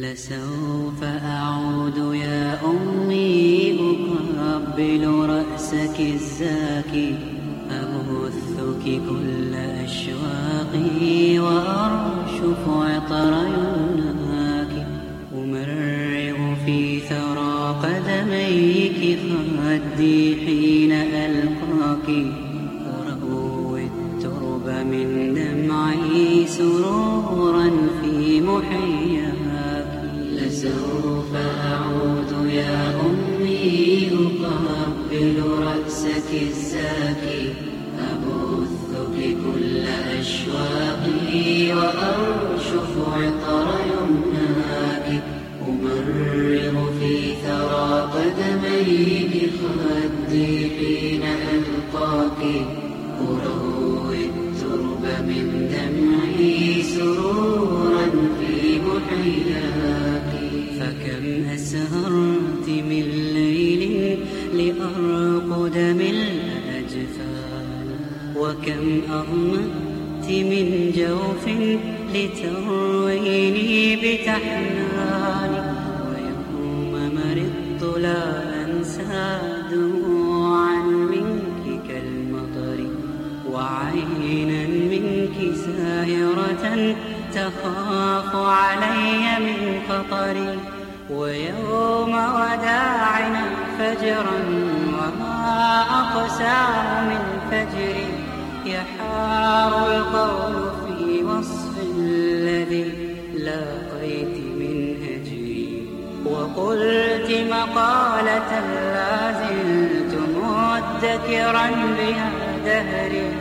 لسوف أعود يا أمي أقبل رأسك الزاكي أبثك كل أشواقي وأرشف عطر يمناك أمرغ في ثرى قدميك خدي حين ألقاك أروي الترب من دمعي سرورا في محياك لسوف أعود يا أمي أقبل رأسك الزاكي. أبثك كل أشواقي وأرشف عطر يمناك. أمرغ في ثرى قدميك خدي حين ألقاك. أروي الترب من دمعي سرورا فكم أسهرت من ليل لأرقد من الأجفال وكم أغمت من جوف لترويني بتحناني ويوم مرضت لا أنسى دموعا منك كالمطر وعينا منك ساهرة تخاف علي من خطري. ويوم وداعنا فجرا وما أقسى من فجري يحار القول في وصف الذي لاقيت من هجري وقلت مقالة لا زلت مدكرا بها دهري.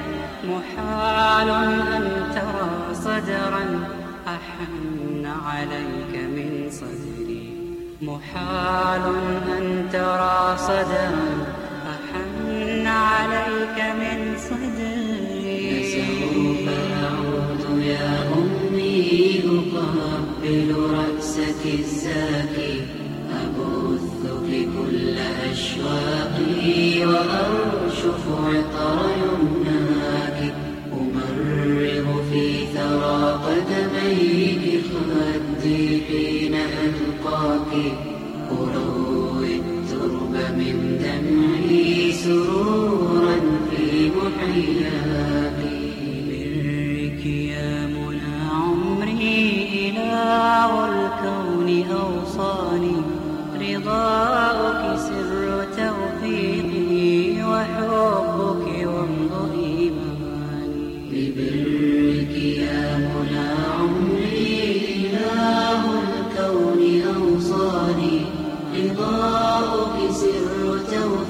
محال أن ترى صدرا. أحن عليك من صدري. محال أن ترى صدرا. أحن عليك من صدري. سوف أعود يا أمي أقبل رأسك الزاكي. أبثك كل أشواقي وأرشف عطر يمناك حين ألقاك أروي الترب من دمعي سرورا في محياك.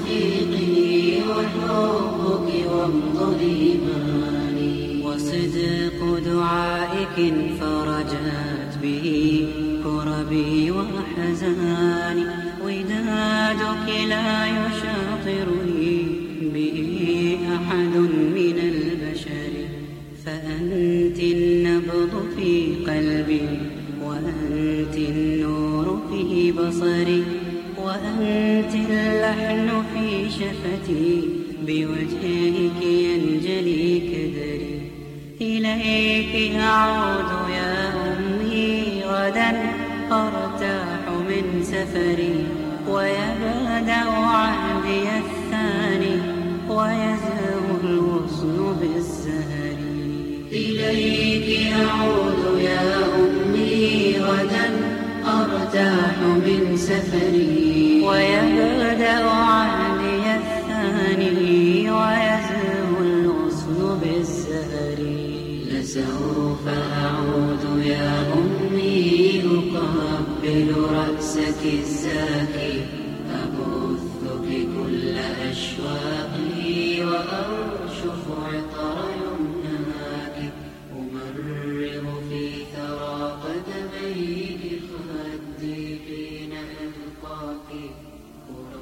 توفيقي وحبك وامض إيماني وصدق دعائك فرجت به كربي وحزاني ودادك لا يشاطرني به أحد من البشر فأنت النبض في قلبي وأنت النور في بصري وأنت اللحن في شفتي بوجهك ينجلي كدري. إليك أعود يا أمي غدا أرتاح من سفري. ويبدأ سفري ويبدأ عهدي الثاني ويزهو الغصن بالسهري لسوف أعود يا أمي أقبل رأسك الزاكي أبثك كل أشواقي وأرشف عطرك por